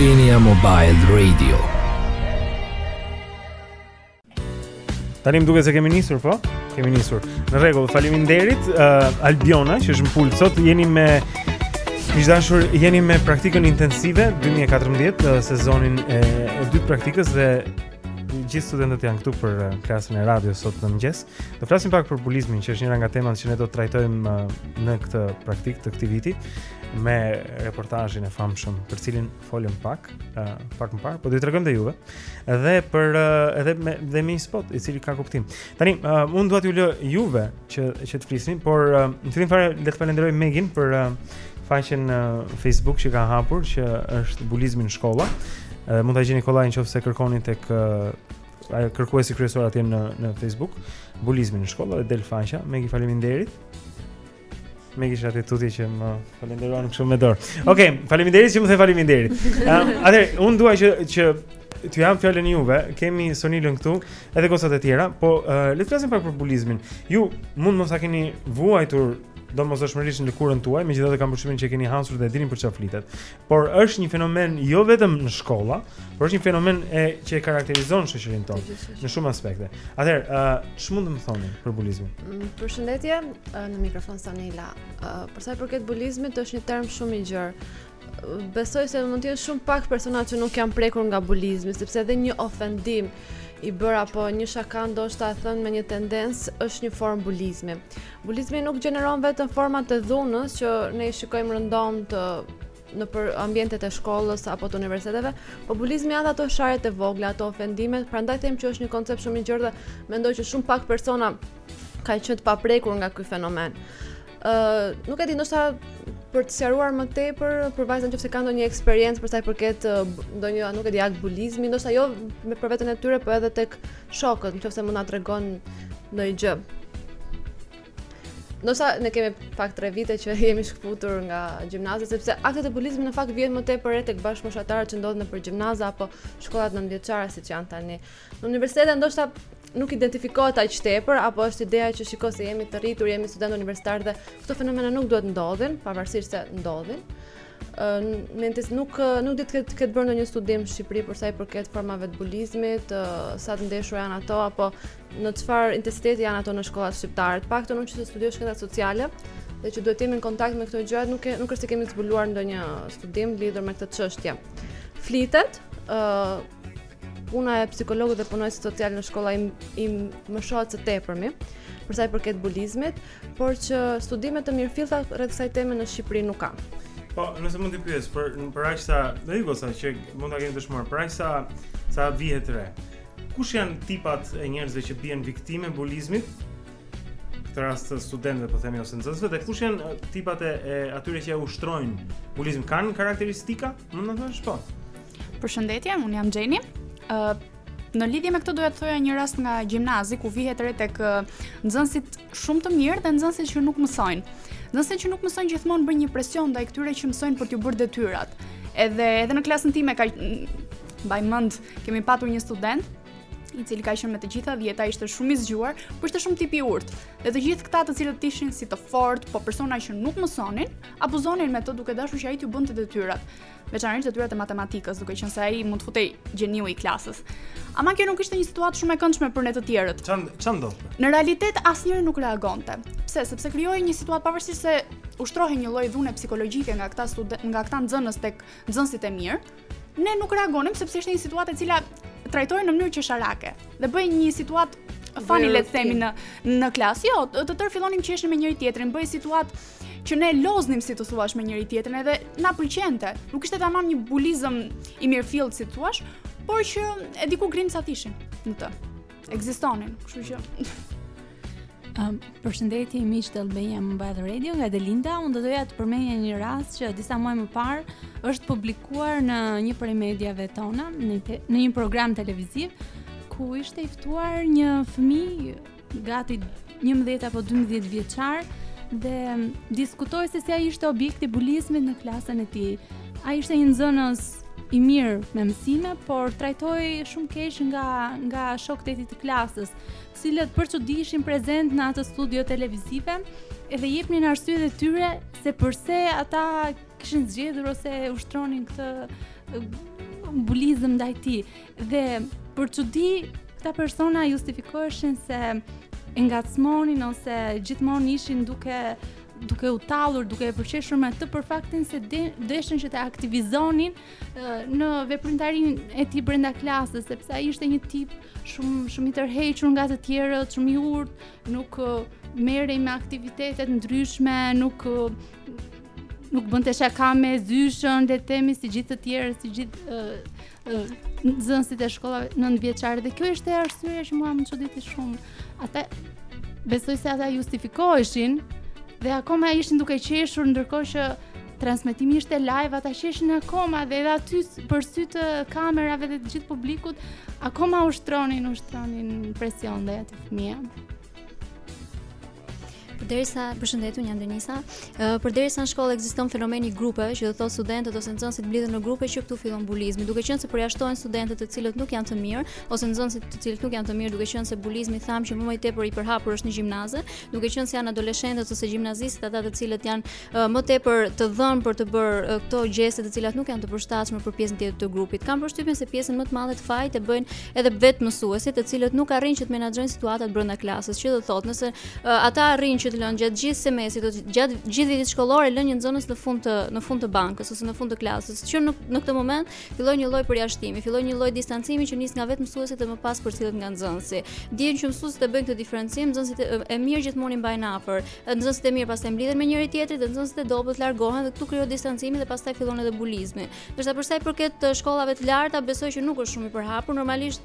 Albania Mobile Radio Tani më duket se kemi nisur, po? Kemi nisur. Në rregull, faleminderit uh, Albiona që është në pult sot. Jeni me miq të dashur, jeni me praktikën intensive 2014, uh, sezonin e, e dytë të praktikës dhe gjithë studentët janë këtu për uh, klasën e radios sot në mëngjes. Do flasim pak për bulizmin, që është njëra nga temat që ne do të trajtojmë uh, në këtë praktikë të këtij viti. me reportazhin e famshëm për cilin folëm pak, uh, pak më parë, po do t'ju tregojmë dhe juve. Edhe për uh, edhe me dhe me një spot i cili ka kuptim. Tani uh, unë dua t'ju lë juve që që të flisni, por uh, në fillim fare le të falenderoj Megin për uh, faqen në uh, Facebook që ka hapur që është bulizmi në shkolla. Uh, mund ta gjeni kollaj nëse kërkoni tek uh, kërkuesi kryesor atje në në Facebook, bulizmi në shkolla dhe del faqja. Megi faleminderit. Megi është atje tutje që më falenderon kështu me dorë. Okej, okay, faleminderit që më the faleminderit. Um, Atëherë, unë dua që që t'jua jap fjalën juve, kemi Sonilën këtu, edhe gocat e tjera, po uh, le të flasim pak për bulizmin. Ju mund mos ta keni vuajtur domosdoshmërisht në lëkurën tuaj, megjithatë kam përshtypjen që e keni hasur dhe e dini për çfarë flitet. por është një fenomen jo vetëm në shkolla, por është një fenomen e që e karakterizon shoqërinë tonë në shumë aspekte. Atëherë, ë uh, ç'mund të më thoni për bulizmin? Mm, përshëndetje, uh, në mikrofon Sonila. Uh, për sa i përket bulizmit, është një term shumë i gjerë. Besoj se mund të jenë shumë pak persona që nuk janë prekur nga bulizmi, sepse edhe një ofendim i bërë apo një shaka ndoshta e thënë me një tendencë është një formë bulizmi. Bulizmi nuk gjeneron vetëm format e dhunës që ne i shikojmë rëndomtë nëpër ambientet e shkollës apo të universiteteve, po bulizmi janë ato sharjet e vogla, ato ofendimet, prandaj them që është një koncept shumë i gjerë dhe mendoj që shumë pak persona kanë qenë të paprekur nga ky fenomen. Ë, uh, nuk e di, ndoshta për të sqaruar më tepër pyes vajzat nëse kanë ndonjë eksperiencë për sa i përket ndonjë nuk e di akt bulizmi, ndoshta jo me për veten e tyre, por edhe tek shokët, nëse mund na tregojnë ndonjë gjë. Ndoshta ne kemi pak 3 vite që jemi shkëputur nga gjimnazi sepse aktet e bulizmit në fakt vihen re më tepër tek bashkëmoshatarët që ndodhen nëpër gjimnaza apo shkollat nëntëvjeçare siç janë tani. Në universitete ndoshta nuk identifikohet aq tepër apo është ideja që shikoj se jemi të rritur, jemi studentë universitarë dhe këto fenomena nuk duhet të ndodhin, pavarësisht se ndodhin. Megjithëse nuk nuk di të jetë, jetë bërë ndonjë studim në Shqipëri për sa i përket formave të bulizmit, sa të ndeshur janë ato apo në çfarë intensiteti janë ato në shkollat shqiptare. Të paktën unë që studioj shkencat sociale dhe që duhet të jemi në kontakt me këto gjëra, nuk e, nuk është se kemi zbuluar ndonjë studim lidhur me këtë çështje. Flitet, ë uh, puna e psikologut dhe punonjësit social në shkolla i, i mëshohet së tepërmi për sa i përket bulizmit. por që studime të mirëfillta rreth kësaj teme në Shqipëri nuk ka. Po, nëse mund të pyes për për aq sa, nga sa që mund ta keni dëshmuar, për aq sa sa vihet re. Kush janë tipat e njerëzve që bien viktimë bulizmit? Këtë rast të studentëve po themi ose nxënësve, dhe kush janë tipat e, e atyre që e ushtrojnë bulizmin? Kanë karakteristika, mund të na thuash po. Përshëndetje, un jam Xheni. Ë uh, Në lidhje me këtë doja të thoja një rast nga gjimnazi ku vihet re tek nxënësit shumë të mirë dhe nxënësit që nuk mësojnë. Nxënësit që nuk mësojnë gjithmonë bëjnë një presion ndaj këtyre që mësojnë për t'u bërë detyrat. Edhe edhe në klasën time ka mbaj mend, kemi patur një student i cili ka qenë me të gjitha dhjeta, ishte shumë i zgjuar, por ishte shumë tip i urt. Dhe të gjithë këta të cilët ishin si të fortë, po persona që nuk mësonin, abuzonin me të duke dashur që ai t'u bënte detyrat. veçanërisht detyrat e matematikës, duke qenë se ai mund të quhej gjeniu i klasës. Ama kjo nuk ishte një situatë shumë e këndshme për ne të tjerët. Ça ça ndodh? Në realitet asnjëri nuk reagonte. Pse? Sepse krijohej një situatë pavarësisht se ushtrohej një lloj dhune psikologjike nga këta studentë, nga këta nxënës tek nxënësit e mirë, ne nuk reagonim sepse ishte një situatë e cila trajtohej në mënyrë qesharake dhe bëhej një situatë fani le të themi në në klasë. Jo, të tërë fillonim qeshim me njëri tjetrin, bëhej situatë që ne loznim si të thuash me njëri tjetrin edhe na pëlqente. Nuk ishte tamam një bulizëm i mirëfilltë si të thuash, por që e diku grimcat ishin në të. Ekzistonin, kështu që Um, përshëndetje miqtë e Albania Mobile Radio nga Delinda. Unë do doja të përmendja një rast që disa muaj më parë është publikuar në një prej mediave tona, në, te, në një program televiziv, ku ishte i ftuar një fëmijë gati 11 apo 12 vjeçar dhe diskutoi se si ai ishte objekt i bulizmit në klasën e tij. Ai ishte një nxënës i mirë me mësime, por trajtohej shumë keq nga nga shokët e tij të klasës, të cilët për çudi ishin prezent në atë studio televizive, edhe jepnin arsyet e tyre se përse ata kishin zgjedhur ose ushtronin këtë bulizëm ndaj tij. Dhe për çudi këta persona justifikoheshin se e ngacmonin ose gjithmonë ishin duke duke u tallur, duke e përqeshur me të për faktin se deshën që ta aktivizonin në veprimtarinë e tij brenda klasës, sepse ai ishte një tip shumë shumë i tërhequr nga të tjerët, shumë i urtë, nuk merrej me aktivitete të ndryshme, nuk nuk bënte shaka me zyshën, le të themi si gjithë të tjerë, si gjithë nxënësit e shkollave nëntëvjeçare dhe kjo ishte arsyeja që mua më çuditi shumë. Ata besoj se ata justifikoheshin dhe akoma ishin duke qeshur ndërkohë që transmetimi ishte live, ata qeshin akoma dhe edhe aty për sy të kamerave dhe të gjithë publikut akoma ushtronin, ushtronin presion ndaj atij fëmije. Përderisa, përshëndetje jam Denisa, uh, përderisa në shkollë ekziston fenomeni i grupeve, që do të thotë studentët ose nxënësit mblidhen në grupe që këtu fillon bulizmi, duke qenë se përjashtohen studentët të cilët nuk janë të mirë ose nxënësit të cilët nuk janë të mirë, duke qenë se bulizmi thamë që më më tepër i përhapur është në gjimnaze, duke qenë se janë adoleshentët ose gjimnazistët ata të cilët janë më tepër të dhënë për të bërë këto gjeste të cilat nuk janë të përshtatshme për pjesën tjetër të grupit. Kam përshtypjen se pjesën më të madhe të fajit e bëjnë edhe vetë mësuesit, të cilët nuk arrijnë që të menaxhojnë situatat brenda klasës, që do të thotë, nëse ata arrijnë që të lënë gjatë gjithë semestrit ose gjatë gjithë vitit shkollor e lënë një nxënës në fund të në fund të bankës ose në fund të klasës, që në në këtë moment fillon një lloj përjashtimi, fillon një lloj distancimi që nis nga vetë mësuesit dhe më pas përcillet nga nxënësi. Dihet që mësuesit e bëjnë këtë diferencim, nxënësit e mirë gjithmonë i mbajnë afër. Dhe nxënësit e mirë pastaj mblidhen me njëri tjetrin dhe nxënësit e dobët largohen dhe këtu krijohet distancimi dhe pastaj fillon edhe bulizmi. Ndërsa për sa i përket shkollave të larta, besoj që nuk është shumë i përhapur. Normalisht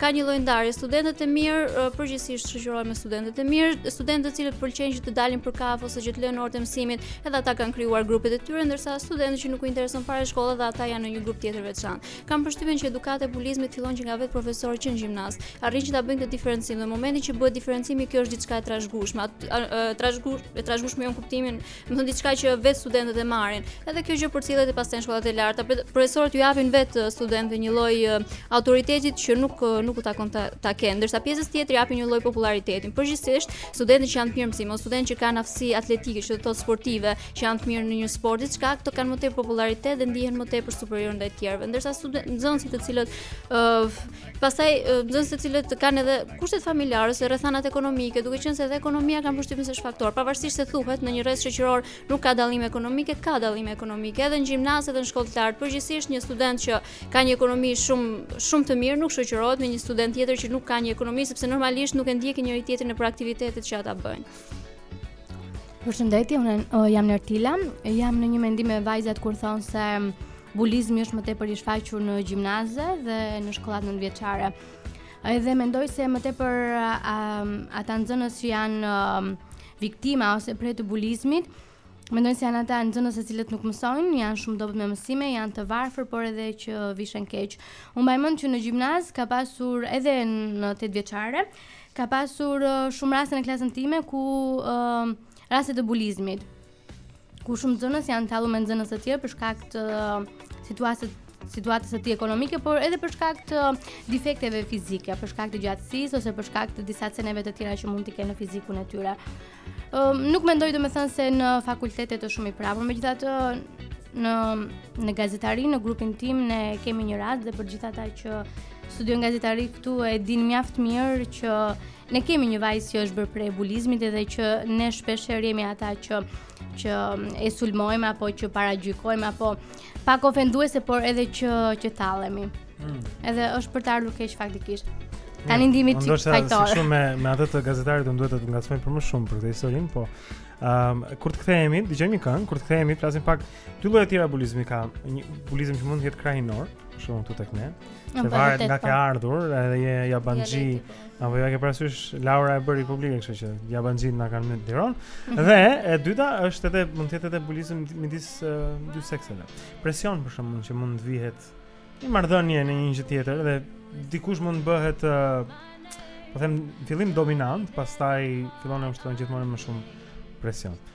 ka një lloj ndarje. Studentët e mirë përgjithsisht shoqërohen me studentët e mirë, studentët të cilët pëlqejnë që të dalin për kafe ose që të lënë orët e mësimit, edhe ata kanë krijuar grupet e tyre, ndërsa studentët që nuk u intereson fare shkolla dhe ata janë në një grup tjetër të veçantë. Kam përshtypjen që edukata e bulizmit fillon që nga vetë profesorët që në gjimnaz. Arrijnë që ta bëjnë këtë diferencim dhe në momentin që bëhet diferencimi kjo është diçka e trashëgueshme. Trashëgush, e trashëgueshme në kuptimin, domethënë diçka që vetë studentët e marrin. Edhe kjo gjë përcillet edhe pastaj në shkollat e larta, profesorët ju japin vetë uh, studentëve një lloj uh, autoriteti që nuk uh, nuk u takon ta, ta kenë, ndërsa pjesës tjetër i japin një lloj popullariteti. Përgjithsisht, studentët që janë të mirë në mësim, ose studentët që kanë aftësi atletike, që do të thotë sportive, që janë të mirë në një sport diçka, këto kanë më tepër popullaritet dhe ndihen më tepër superiorë ndaj të tjerëve. Ndërsa student nxënësit të cilët ë uh, pastaj uh, nxënësit të cilët kanë edhe kushtet familjare ose rrethanat ekonomike, duke qenë se edhe ekonomia kam përshtypjen se është faktor, pavarësisht se thuhet në një rreth shoqëror nuk ka dallime ekonomike, ka dallime ekonomike edhe në gjimnaz edhe në shkollë të lartë. Përgjithsisht një student që ka një ekonomi shumë shumë të mirë nuk shoqërohet me një student tjetër që nuk ka një ekonomi sepse normalisht nuk e ndjekin njëri tjetrin nëpër aktivitetet që ata bëjnë. Përshëndetje, unë uh, jam Nertila. Jam në një mendim me vajzat kur thonë se bulizmi është më tepër i shfaqur në gjimnaze dhe në shkollat nëntëvjeçare. Edhe mendoj se më tepër um, ata nxënës që janë um, viktima ose pre të bulizmit, mendoj se janë ata nxënës të cilët nuk mësojnë, janë shumë dobët me mësime, janë të varfër, por edhe që vishen keq. Unë mbaj mend që në gjimnaz ka pasur edhe në 8 vjeçare Ka pasur shumë raste në klasën time ku uh, raste të bulizmit. Ku shumë nxënës janë tallur me nxënës të tjerë për shkak të situatës situatës së tij ekonomike, por edhe për shkak të defekteve fizike, për shkak të gjatësisë ose për shkak të disa ceneve të tjera që mund t'i kenë në fizikun e tyre. nuk mendoj domethënë, se në fakultete është shumë i përhapur, megjithatë në në gazetari në grupin tim ne kemi një rast dhe për gjithë ata që studiojnë gazetari këtu e dinë mjaft mirë që ne kemi një vajzë që është bërë pre e bulizmit edhe që ne shpeshherë jemi ata që që e sulmojmë apo që paragjykojmë apo Pak ofenduese, por edhe që që tallemi. Mm. Edhe është për të ardhur keq faktikisht. Tani ndihemi çik fajtorë. Ndoshta si shumë me me atë të gazetarit do duhet të të ngacmoj për më shumë për këtë historinë, po ëm um, kur të kthehemi, dëgjojmë një këngë, kur të kthehemi flasim pak dy lloje të tjera bulizmi ka, një bulizëm që mund të jetë krahinor, për shembull këtu tek ne. Se varet nga ke po. ardhur, edhe je jabanxhi, Apo ja e ke parasysh Laura e bëri publike, kështu që jabanxhinjtë na kanë mbyt Tironën. Mhm. Dhe e dyta është edhe mund të jetë edhe bulizëm midis uh, dy sekseve. Presion për shembull që mund të vihet në marrëdhënie në një gjë tjetër dhe dikush mund të bëhet uh, po them në fillim dominant, pastaj fillon e ushtron gjithmonë më shumë presion. Ëh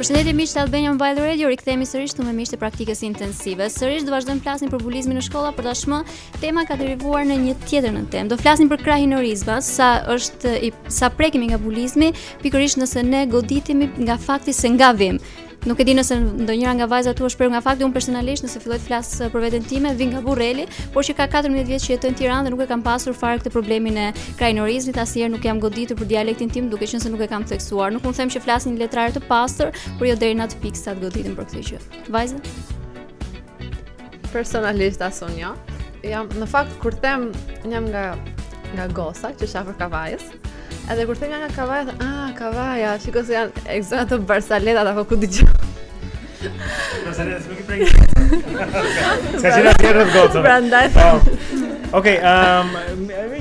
Përshëndetje miqtë e Albania Mobile Radio, rikthehemi sërish këtu me miqtë e praktikës intensive. Sërish do vazhdojmë të flasim për bulizmin në shkolla, por tashmë tema ka derivuar në një tjetër nëntemë. Do flasim për krahinorizmat, sa është i, sa prekemi nga bulizmi, pikërisht nëse ne goditemi nga fakti se nga vijmë. Nuk e di nëse ndonjëra nga vajzat këtu është prekur nga fakti, unë personalisht nëse filloj të flas uh, për veten time, vij nga Burreli, por që ka 14 vjet që jetoj në Tiranë dhe nuk e kam pasur fare këtë problemin e krahinorizmit, asnjëherë nuk jam goditur për dialektin tim, duke qenë se nuk e kam të theksuar. Nuk mund të them që flas një letrare të pastër, por jo deri në atë pikë sa të goditem për këtë gjë. Vajza? Personalisht as unë jo. Jam në fakt kur them jam nga nga Gosa, që është afër Kavajës. Edhe kur them nga Kavaja, thonë, ah, Kavaja, që kësë janë e kësë ato barsaleta, apo ku di unë. Barsaleta, s'me ki prejnë. Ska që në tjerë në gotëm. Prandaj. Ok, um,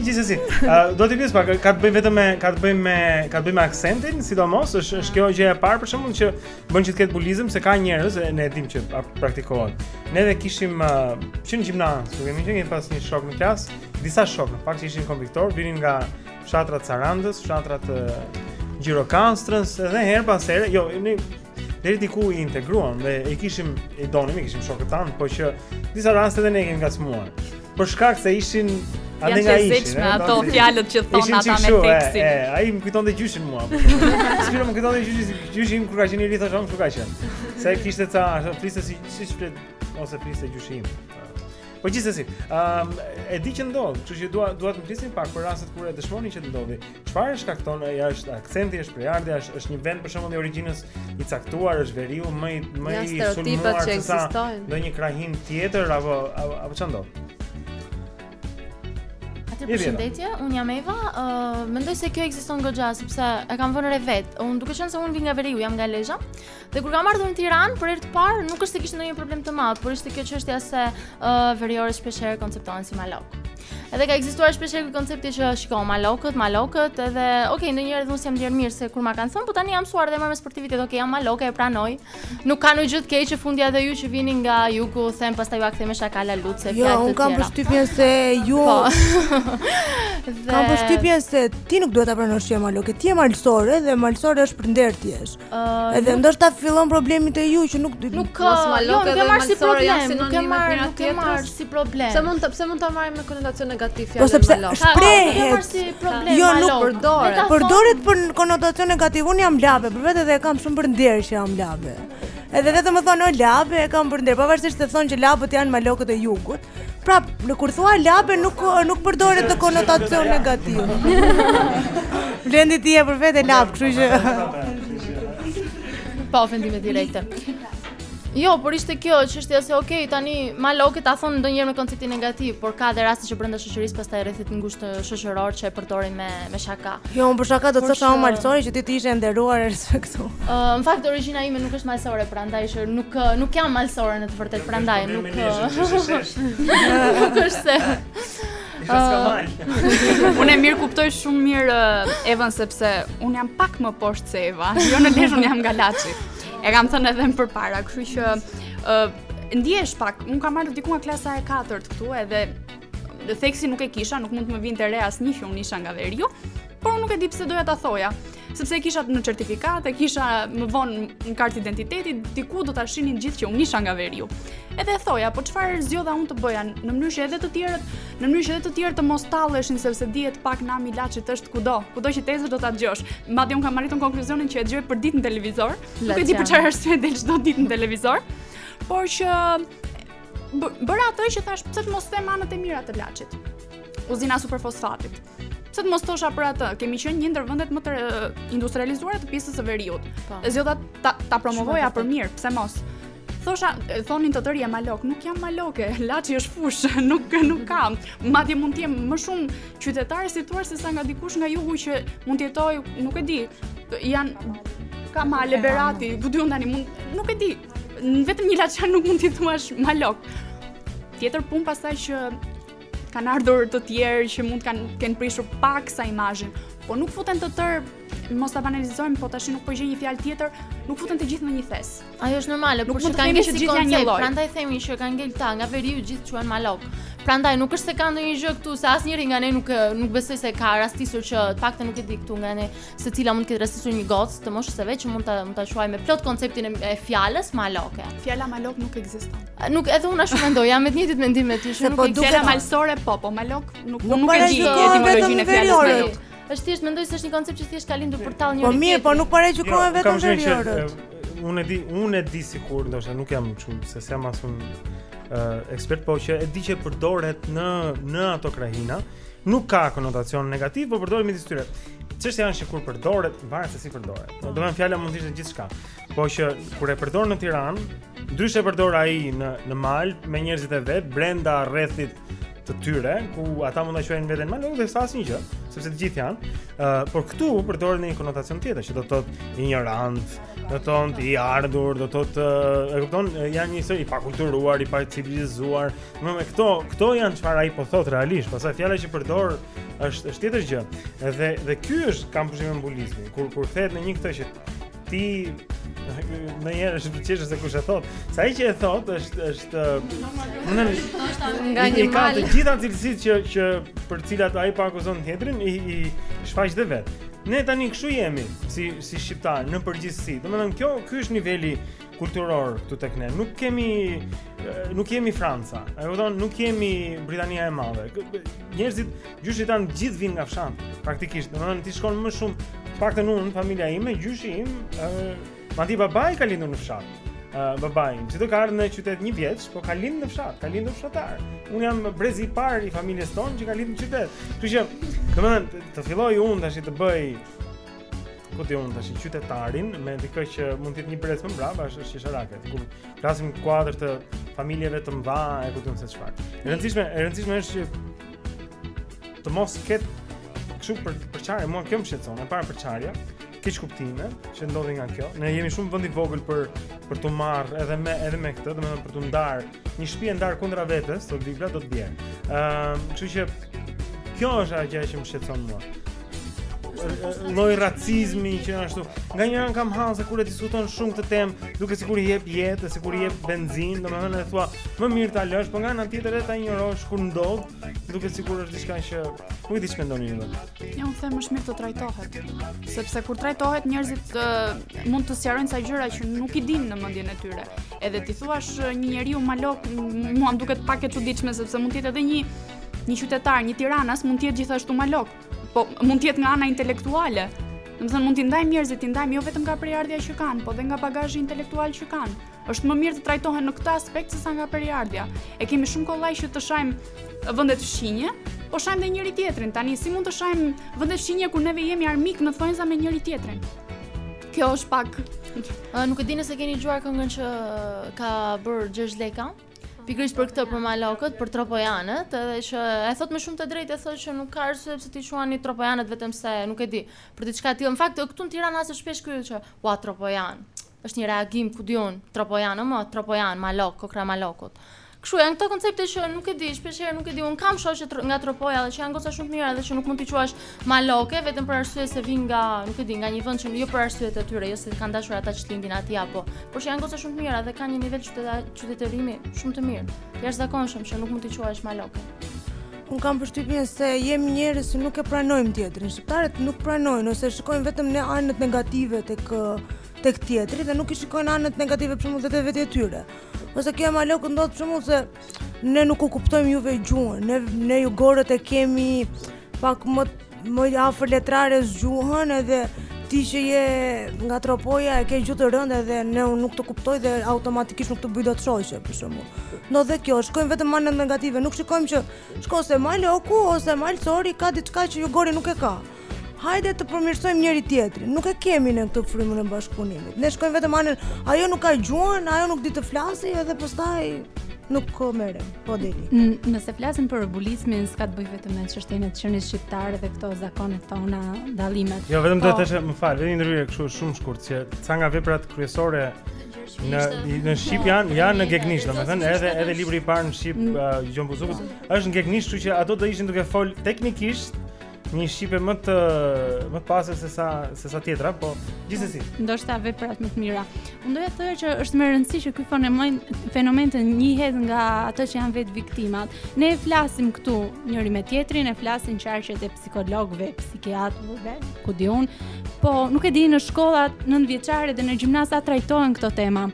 gjithsesi, uh, do t'i pjesë pak, ka të bëjmë vetëm me, ka të bëjmë me, ka të bëjmë me aksentin, sidomos, është, është kjo gjëja e parë, për shembull që bën që të ketë bulizëm, se ka njerëz, ne e dimë që praktikohet. Ne dhe kishim, uh, që në gjimnaz kur kemi qenë, pas një shok në klasë, Disa shokë, në fakt që ishin konviktorë, vinin nga fshatra të Sarandës, fshatra të Gjirokastrës dhe herë pas here, jo, ne deri diku i integruam dhe i kishim i donim, i kishim shokët tanë, po që në disa raste dhe ne kemi ngacmuar. Për shkak se ishin A dhe nga ishin, me ato fjalët që thonë ata me theksin. E, e, ai më kujton dhe gjyshin mua. Spiro më kujton dhe gjyshin, gjyshin kur ka qenë i ri thashë, kështu ka qenë. Se kishte ca, fliste si si shprehet ose fliste gjyshi. Po gjithsesi, ëm, e di që ndodh, kështu që dua dua të flisim pak për rastet kur e dëshmoni që ndodhi. Çfarë e shkakton? A është akcenti, është prejardhja, është është një vend për shembull i origjinës i caktuar, është veriu më i më i sulmuar se sa ndonjë krahinë tjetër apo apo çfarë ndodh? Atëherë përshëndetje, un jam Eva, uh, mendoj se kjo ekziston goxha sepse e kam vënë re vet. Un duke qenë se un vi nga veriu, jam nga Lezha. Dhe kur kam ardhur në Tiranë për herë të parë, nuk është se kishte ndonjë problem të madh, por ishte kjo çështja se uh, veriorët shpesh herë konceptohen si malok. Edhe ka ekzistuar shpesh herë koncepti që shiko malokët, malokët, edhe okay, ndonjëherë unë jam ndier mirë se kur ma kanë thënë, po tani jam mësuar dhe e marr me sportivitet, okay, jam maloke, e pranoj. Nuk ka ndonjë gjë të keqe fundja dhe ju që vini nga jugu, them pastaj jua kthej me shaka laluc e, jo, fjalë të tjera. Jo, unë kam përshtypjen se ju po. dhe... Kam përshtypjen se ti nuk duhet ta pranosh që je maloke, ti je malsore dhe malsore është për nder të jesh. Uh, edhe ndoshta fillon problemi te ju që nuk nuk ka mos malok e marr si problem janë sinonime të njëra tjetrës si problem pse mund të pse mund ta marrim me konotacion negativ fjalën po sepse shprehet si problem jo nuk përdoret përdoret për konotacion negativ un jam labe për vete edhe e kam shumë për nder që jam labe edhe dhe të më thonë o labe e kam për nder pavarësisht se thonë që labët janë malokët e jugut Pra, kur thua labe nuk nuk përdoret në konotacion negativ. Blendi ti je për vete lab, kështu që pa ofendime direkte. Jo, por ishte kjo çështja se ok, tani maloke ta thon ndonjëherë me konceptin negativ, por ka dhe raste që brenda shoqërisë pastaj rrethit të ngushtë shoqëror që e përdorin me E me shaka. Jo, unë për shaka do të thosha o malsore që ti të ishe e nderuar e respektuar. Ë, uh, në fakt origjina ime nuk është malsore, prandaj që nuk nuk jam malsore në të vërtetë, prandaj nuk. Nuk është se. Uh, unë e mirëkuptoj shumë mirë uh, Evan sepse unë jam pak më poshtë se Eva. Jo në Lezhë unë jam nga Laçi. E kam thënë edhe më përpara, kështu që uh, ndihesh pak. Unë kam ardhur diku nga klasa e 4 këtu edhe Dhe theksin nuk e kisha, nuk mund të më vinte re asnjë që unë isha nga veriu, por unë nuk e di pse doja ta thoja, sepse e kisha në certifikatë, e kisha më vonë në kartë identiteti, diku do ta shihnin të gjithë që unë isha nga veriu. Edhe e thoja, po çfarë zgjodha unë të bëja në mënyrë që edhe të tjerët, në mënyrë që edhe të tjerët të mos talleshin sepse dihet pak nami i Laçit është kudo, kudo që të jesh do ta dëgjosh. Madje unë kam arritur konkluzionin që e dëgjoj për ditë në televizor, nuk e di për çfarë arsye del çdo ditë në televizor, por që bëra atë që thashë pse të mos them anët e mira të Laçit. Uzina e superfosfatit. Pse të mos thosha për atë? Kemi qenë një ndër vendet më të industrializuara të pjesës së veriut. Po. E zgjodha ta, ta promovoja për mirë, pse mos? Thosha, thonin të tërë jam malok, nuk jam maloke, Laçi është fushë, nuk nuk kam. Madje mund të jem më shumë qytetare si të thuash se sa nga dikush nga jugu që mund të jetojë, nuk e di. Jan ka male Berati, ku di un tani mund nuk e di. Vetëm një laçan nuk mund t'i thuash malok. Tjetër pun pasaj që kanë ardhur të tjerë që mund kanë kanë prishur pak sa imazhin, po nuk futen të tërë mos ta banalizojmë, po tash nuk po gjej një fjalë tjetër, nuk futen të gjithë në një thes. Ajo është normale, por që kanë ngel si koncept, prandaj themi që kanë ngel ata nga veriu gjithë quan malok. Prandaj nuk është se ka ndonjë gjë këtu, se asnjëri nga ne nuk nuk besoj se ka rastisur që të paktën nuk e di këtu nga ne. se cila mund të ketë rastisur një gocë të moshës së vet që mund ta mund ta quaj me plot konceptin e, e fjalës maloke. Fjala malok nuk ekziston. Nuk edhe unë ashtu mendoj, jam me të njëjtin mendim me ty, po nuk po duket fjala malsore po, po malok nuk nuk, nuk e di etimologjinë e fjalës malok. Është thjesht mendoj se është një koncept që thjesht ka lindur për tallë një Po mirë, po nuk para që kohën jo, vetëm veriorët. Unë e di, unë e di sikur, ndoshta nuk jam shumë, se s'jam as un ekspert, po që e di që përdoret në në ato krahina, Nuk ka konotacion negativ, por përdoret midis tyre. Çështja është që kur përdoret, varet se si përdoret. Domethënë fjala mund të ishte gjithçka. Po që kur e përdor në Tiranë, ndryshe e përdor ai në në mal me njerëzit e vet brenda rrethit të tyre, ku ata mund ta quajnë veten mal, nuk do të thotë asnjë gjë, sepse të gjithë janë. Ë, por këtu përdoret në një konotacion tjetër, që do të thotë injorant, do të thotë i ardhur, do të thotë, e kupton, janë një seri i pakulturuar, i pacivilizuar, Domethënë këto, këto janë çfarë ai po thot realisht, pastaj fjala që përdor është është tjetër gjë. Dhe dhe ky është kam përshtypjen bulizmi, kur kur kthehet në një këtë që ti në një është të qeshë se kush e thot. Se ai që e thot është është në nga një ka të gjitha cilësitë që që për të cilat ai po akuzon tjetrin i i shfaq dhe vet. Ne tani kshu jemi si si shqiptar në përgjithësi. Domethënë kjo ky është niveli kulturor këtu tek ne. Nuk kemi nuk jemi Franca. E kupton, nuk jemi Britania e Madhe. Njerëzit gjyshrit tan gjithë vin nga fshat, praktikisht. Domethënë ti shkon më shumë paktën unë familja ime, gjyshi im, ë madje babai ka lindur në fshat. Ë babai, që do ka ardhur në qytet një vjeç, po ka lindur në fshat, ka lindur fshatar. Un jam brezi i parë i familjes tonë që ka lindur në qytet. Kështu që, domethënë të filloj un tash të bëj ku ti unë tash qytetarin me dikë që mund të jetë një brez më brapa është është qesharake. Ku flasim në kuadër të familjeve të mëdha e ku di un se çfarë. E rëndësishme, e rëndësishme është që të mos ket kështu për përçarje, mua kjo më shqetëson, e para përçarja, keqkuptime që ndodhin nga kjo. Ne jemi shumë vend i vogël për për të marr edhe më edhe me këtë, domethënë për të ndar një shtëpi e ndar kundra vetes, të digla do të bjerë. Ëm, uh, kështu që kjo është ajo që më shqetëson mua. lloj racizmi që janë ashtu. Nga një anë kam hall se kur e diskuton shumë këtë temë, duket sikur i jep jetë, sikur i jep benzinë, domethënë e thua, më mirë ta lësh, por nga ana tjetër edhe ta injorosh kur ndodh, duket sikur është diçka që nuk e di ç'mendoni ju. Ja un them është mirë të trajtohet, sepse kur trajtohet njerëzit uh, mund të sqarojnë ca gjëra që nuk i dinë në mendjen e tyre. Edhe t'i thuash një njeriu malok, mua më duket pak e çuditshme sepse mund të jetë edhe një Një qytetar, një tiranas mund të jetë gjithashtu malok, po mund të jetë nga ana intelektuale. Domethënë mund t'i ndajmë njerëzit, t'i ndajmë jo vetëm nga prejardhja që kanë, po dhe nga bagazhi intelektual që kanë. Është më mirë të trajtohen në këtë aspekt sesa nga prejardhja. E kemi shumë kollaj që të shajmë vendet fqinje, po shajmë dhe njëri tjetrin. Tani si mund të shajmë vendet fqinje kur neve jemi armik në thonjza me njëri tjetrin? Kjo është pak nuk e di nëse keni dëgjuar këngën që ka bër Gjergj Leka. Pikërisht për këtë për malokët, për tropojanët, edhe që e thot me shumë të drejtë, e thot që nuk ka arsye pse t'i quani tropojanët vetëm se nuk e di. Për diçka të tillë, në fakt këtu në Tiranë as shpesh ky që ua tropojan. Është një reagim ku di un, tropojan apo tropojan, malok, kokrra malokut. Kështu janë këto koncepte që nuk e di, shpesh herë nuk e di. Un kam shoqe nga Tropoja dhe që janë goca shumë të mira dhe që nuk mund t'i quash Maloke, vetëm për arsye se vijnë nga, nuk e di, nga një vend që jo për arsyet e tyre, jo se kanë dashur ata që të lindin atje apo, por që janë goca shumë të mira dhe kanë një nivel qytetërimi shumë të mirë. Jashtëzakonshëm që nuk mund t'i quajsh maloke. Unë kam përshtypjen se jemi njerëz që nuk e pranojmë tjetrin. Shqiptarët nuk pranojnë ose shikojnë vetëm anët negative tek tek tjetri dhe nuk i shikojnë anët negative për shembull të vetes tyre. Ose kjo e malokut ndodh për shembull se Ne nuk u kuptojmë juve gjuhën, ne, ne jugorët e kemi pak më, më afër letrares gjuhën edhe ti që je nga Tropoja e ke gjuhë të rëndë edhe ne unë nuk të kuptoj dhe automatikisht nuk të bëj dot shoqe për shembull. Ndodh dhe kjo, shikojmë vetëm anën negative, nuk shikojmë që shiko se maloku ose malsori ka diçka që jugori nuk e ka. Hajde të përmirësojmë njëri tjetrin. Nuk e kemi ne këtë frymën e bashkëpunimit. Ne shikojmë vetëm anën, ajo nuk ka gjuhën, ajo nuk di të flasë, edhe pastaj nuk ka merrem, po deli. Nëse flasim për bulizmin, s'ka të bëjë vetëm me çështjen e të qenit shqiptar dhe këto zakonet tona, dallimet. Jo, vetëm do të po. thashë, më fal, vetëm ndërhyrje kështu shumë shkurt që ca nga veprat kryesore në në shqip janë janë në gegnish, domethënë edhe edhe libri i parë në shqip mm. uh, Gjon Buzukut është në gegnish, kështu që ato do ishin duke fol teknikisht Një shqipe më të më të pasur se sa se sa tjetra, po gjithsesi. Ndoshta veprat më të mira. Unë doja të thoja që është me rëndësi që ky fenomen fenomen të njihet nga ato që janë vetë viktimat. Ne e flasim këtu njëri me tjetrin, e flasin qarqet e psikologëve, psikiatrëve, ku di un. Po nuk e di në shkollat nëntëvjeçare dhe në gjimnaze a trajtohen këto tema.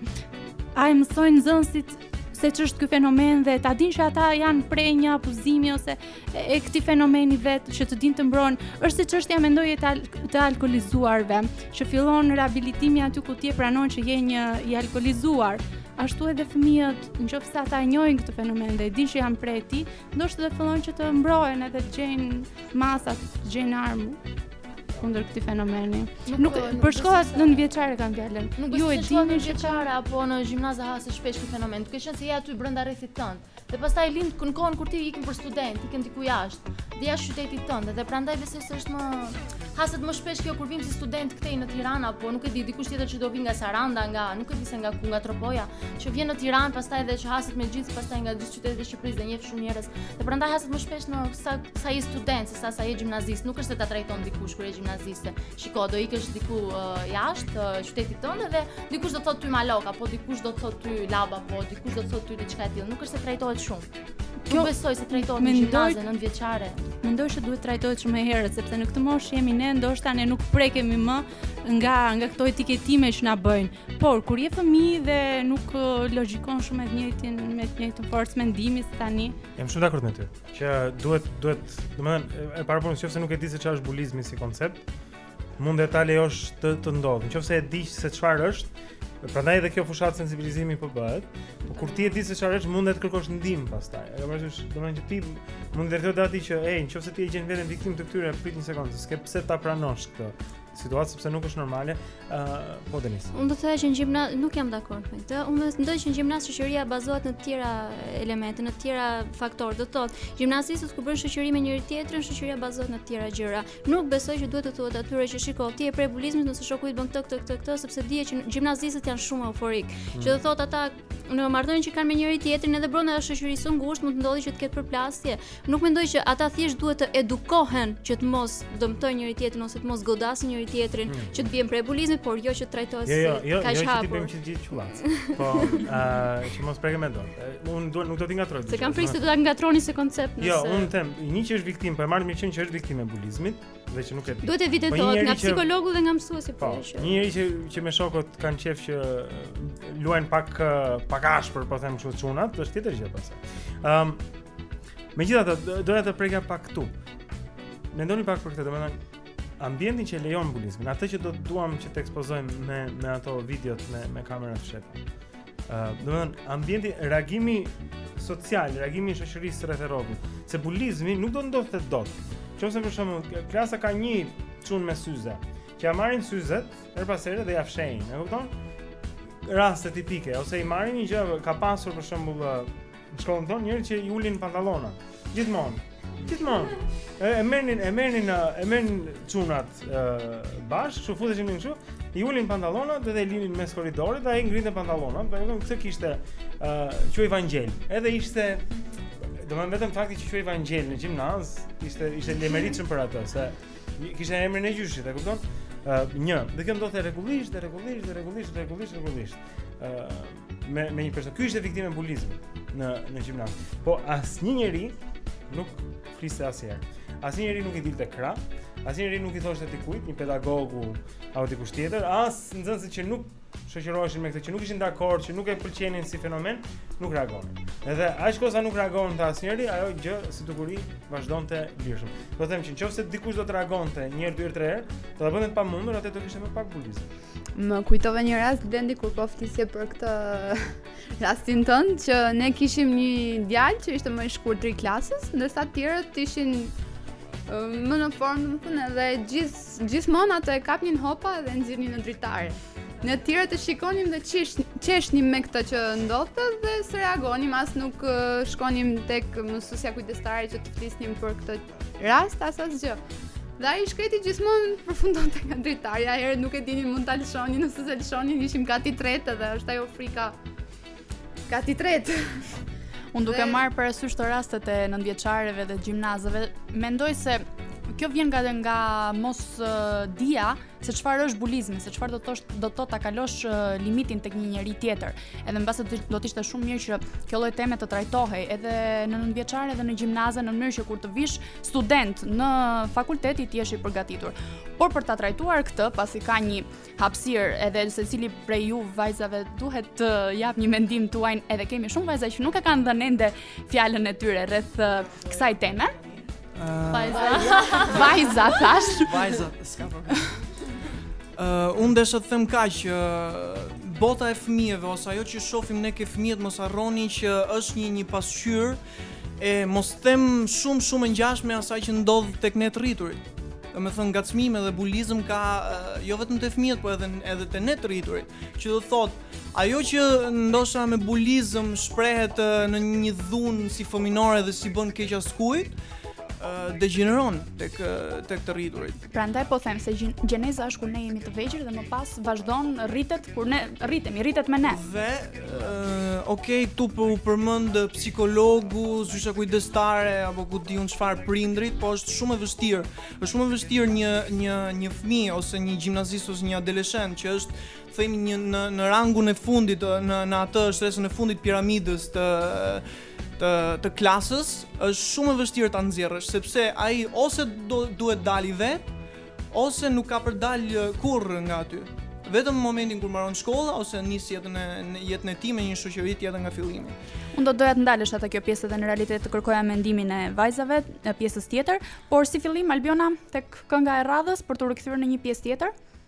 A e mësojnë nxënësit se ç'është ky fenomen dhe ta dinë që ata janë pre e një abuzimi ose e këtij fenomeni vetë që të dinë të mbrohen është si çështja mendoj e të alkolizuarve që fillon rehabilitimi aty ku ti e pranon që je një i alkolizuar ashtu edhe fëmijët nëse ata e njohin këtë fenomen dhe e dinë që janë prej tij ndoshta do të fillojnë që të mbrohen edhe të gjejnë masat të gjejnë armë kundër këtij fenomeni. Nuk, nuk për shkollat nëntëvjeçare kam fjalën. Ju e dini që çfarë apo në gjimnaz haset shpesh ky fenomen. Duke qenë se je aty brenda rrethit tënd. Dhe pastaj lind në kohën kur ti ikën për student, ikën diku jashtë, dhe jashtë qytetit tënd, dhe prandaj besoj se është më haset më shpesh kjo kur vijmë si student këtej në Tiranë apo nuk e di dikush tjetër që do vijë nga Saranda, nga nuk e di se nga ku nga Tropoja, që vjen në Tiranë pastaj dhe që haset me gjithë pastaj nga gjithë qytetet e Shqipërisë dhe njeh shumë njerëz. Dhe prandaj haset më shpesh në sa je student, sesa sa je gjimnazist, nuk është se ta trajton dikush kur je gjimnaziste. Shiko, do ikësh diku jashtë të qytetit tënd dhe dikush do të thotë ty malok apo dikush do të thotë ty lab apo dikush do të thotë ty diçka e tillë. Nuk është se trajtohet shumë. Kjo Nuk besoj se trajtohet në gjimnaz e nëntëvjeçare. Mendoj se duhet trajtohet shumë herët sepse në këtë moshë jemi ne ndoshta ne nuk prekemi më nga nga këto etiketime që na bëjnë. Por kur je fëmijë dhe nuk logjikon shumë me të njëjtin me të njëjtën forcë mendimi si tani. Jam shumë dakord me ty. Që duhet duhet, domethënë, e para punë nëse nuk e di se çfarë është bulizmi si koncept, mund ta lejosh të të ndodhë. Nëse e di se çfarë është, prandaj edhe kjo fushatë sensibilizimi po bëhet. Po kur ti e di se çfarë është, mund të kërkosh ndihmë pastaj. E kam thënë, domethënë që ti mund të thotë aty që, "Ej, nëse ti e gjen veten viktimë të këtyre, prit një sekondë, s'ke pse ta pranosh këtë." situatë sepse nuk është normale. Ë, uh, po Denis. Unë do të thoja që në gjimnaz nuk jam dakord me këtë. Unë mendoj që në gjimnaz shoqëria bazohet në të tjera elemente, në të tjera faktorë. Do të thotë, gjimnazistët kur bëjnë shoqëri me njëri tjetrin, shoqëria bazohet në të tjera gjëra. Nuk besoj që duhet të thuhet atyre që shiko, ti je pre e bulizmit nëse shoku të bën këtë këtë këtë këtë, sepse dihet që gjimnazistët janë shumë euforikë. Mm. Që do thotë ata në marrëdhëniet që kanë me njëri tjetrin edhe brenda shoqërisë së ngushtë mund të ndodhë që të ketë përplasje. Nuk mendoj që ata thjesht duhet të edukohen që të mos dëmtojnë njëri tjetrin ose të mos godasin njëri tjetrin, hmm. që të bien pre e bulizmit, por jo që trajtohet jo, si jo, jo, kaq jo, hapur. Jo, jo, jo, jo, gjithë çullac. Po, ë, që mos prekë mendon. Unë duhet nuk do të ngatroj. Se kam frikë se do ta ngatroni si koncept nëse. Jo, unë them, një që është viktimë, po e marrim që është viktimë e bulizmit, dhe që nuk e di. Duhet të vitë po thotë nga psikologu dhe nga mësuesi po. po një njeri që që me shokët ka qejf që luan pak pak ashpër, po them kështu çunat, është tjetër gjë pastaj. Ëm ehm, um, Megjithatë, doja të prekja pak këtu. Mendoni pak për këtë, domethënë ambientin që lejon bulizmin, atë që do të duam që të ekspozojmë me me ato videot me me kamera të fshehta. Uh, domethënë ambienti reagimi social, reagimi i shoqërisë rreth e rrotull, se bulizmi nuk do të ndodhte dot. Qofse për shembull klasa ka një çun me syze, që ja marrin syzet, herë pas here dhe ja fshehin, e kupton? Raste tipike ose i marrin një gjë ka pasur për shembull Shkollën tonë njëri që i ulin pantallonat. Gjithmonë. Gjithmonë. E, e merrnin, e merrnin, e merrnin çunat bashkë, çu futeshin në kështu, i ulnin pantallonat dhe i linin mes korridorit, ai ngrinte pantallonat, vetëm se kishte ë uh, quhej Vangjel. Edhe ishte do më vetëm fakti që quhej Vangjel në gjimnaz, ishte ishte e tmerrshme për atë se kishte emrin e gjyshit, e kupton? Ë uh, një, dhe kjo ndodhte rregullisht, rregullisht, rregullisht, rregullisht, rregullisht. Ë uh, me me një person. Ky ishte viktimë e bulizmit në në gjimnaz. Po asnjë njeri nuk fliste asnjëherë. Asnjë njeri nuk i dilte krah, asnjë njeri nuk i thoshte dikujt, një pedagogu apo dikush tjetër, as nxënësit që nuk shoqëroheshin me këtë që nuk ishin dakord, që nuk e pëlqenin si fenomen, nuk reagonin. Edhe për aq kohë sa nuk reagonte asnjëri, ajo gjë si dukuri vazhdonte lirshëm. Dua them që nëse dikush do të reagonte një herë, dy herë, tre herë, do ta bënte të pamundur, atëherë do kishte më pak bulizëm. Më kujtove një rast Blendi kur po flisje për këtë rastin tënd që ne kishim një djalë që ishte më i shkurtri i klasës, ndërsa të tjerët ishin më në formë, domethënë edhe gjith gjithmonë atë e kapnin hopa dhe e nxirrnin në dritare. Ne të tjerët e shikonim dhe qesh qeshnim me këtë që ndodhte dhe s'reagonim, as nuk shkonim tek mësuesja kujdestare që të flisnim për këtë rast as asgjë. Dhe ai i shkreti gjithmonë përfundonte nga dritarja, atëherë nuk e dinim mund ta lëshonin, nëse e lëshonin, ishim kati i tretë dhe është ajo frika kati i tretë. Unë duke dhe... marrë parasysh këto rastet e nëntëvjeçareve dhe gjimnazeve, mendoj se kjo vjen nga dhe nga mos uh, dija, se çfarë është bulizmi, se çfarë do të thosh do të thotë ta kalosh limitin tek një njeri tjetër. Edhe mbase do të ishte shumë mirë që kjo lloj teme të trajtohej edhe në nëntëvjeçare dhe në gjimnaze në mënyrë që kur të vish student në fakultet ti të jesh i përgatitur. Por për ta trajtuar këtë, pasi ka një hapësirë edhe secili prej ju vajzave duhet të japë një mendim tuajin, edhe kemi shumë vajza që nuk e kanë dhënë ende fjalën e tyre rreth kësaj teme. Uh, vajza. vajza thashë. Vajza, s'ka problem. Uh, unë desha të them kaq që uh, bota e fëmijëve ose ajo që shohim ne ke fëmijët mos harroni që është një një pasqyrë e mos të them shumë shumë e ngjashme asaj që ndodh tek ne të rriturit. Domethënë ngacmime dhe bulizëm ka uh, jo vetëm te fëmijët, por edhe edhe te ne të rriturit, që do thotë Ajo që ndoshta me bulizëm shprehet në një dhunë si fëminore dhe s'i bën keq askujt, degjeneron tek tek të rriturit. Prandaj po them se gjeneza është kur ne jemi të vegjël dhe më pas vazhdon rritet kur ne rritemi, rritet me ne. Dhe uh, ok, këtu po u përmend psikologu, zysha kujdestare apo ku di unë çfarë prindërit, po është shumë e vështirë. Është shumë e vështirë një një një fëmijë ose një gjimnazist ose një adoleshent që është themi në në në rangun e fundit në në atë shtresën e fundit piramidës të të të klasës është shumë e vështirë ta nxjerrësh sepse ai ose do duhet të dali vetë ose nuk ka për dal kurr nga aty. Vetëm në momentin kur mbaron shkolla ose nis jetën e jetën e tij me një shoqëri tjetër nga fillimi. Unë do doja të ndalesha te kjo pjesë dhe në realitet të kërkoja mendimin e vajzave në pjesën tjetër, por si fillim Albiona tek kënga e radhës për t'u rikthyer në një pjesë tjetër.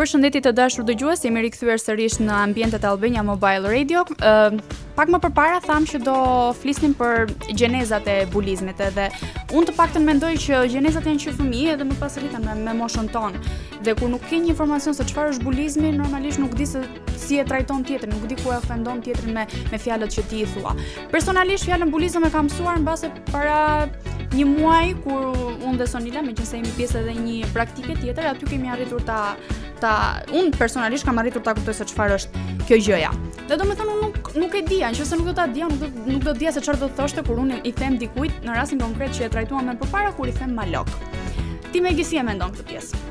Përshëndetje të dashur dëgjues, jemi rikthyer sërish në ambientet Albania Mobile Radio. Pak më përpara thamë që do flisnim për gjenezat e bulizmit edhe. Unë të paktën mendoj që gjenezat janë që fëmijë edhe më pas rriten me, me moshën tonë. Dhe kur nuk ke një informacion se çfarë është bulizmi, normalisht nuk di se si e trajton tjetrin, nuk di ku e ofendon tjetrin me me fjalët që ti i thua. Personalisht fjalën bulizëm e kam mësuar mbase para një muaj kur unë dhe Sonila meqenëse jemi pjesë edhe një praktike tjetër, aty kemi arritur ta ta unë personalisht kam arritur ta kuptoj se çfarë është kjo gjëja. Dhe domethënë unë nuk, nuk e dija, nëse nuk do ta dija, nuk do nuk do dija se çfarë do të thoshte kur unë i them dikujt në rastin konkret që e trajtuam më përpara kur i them malok. Ti Megi si e mendon këtë pjesë?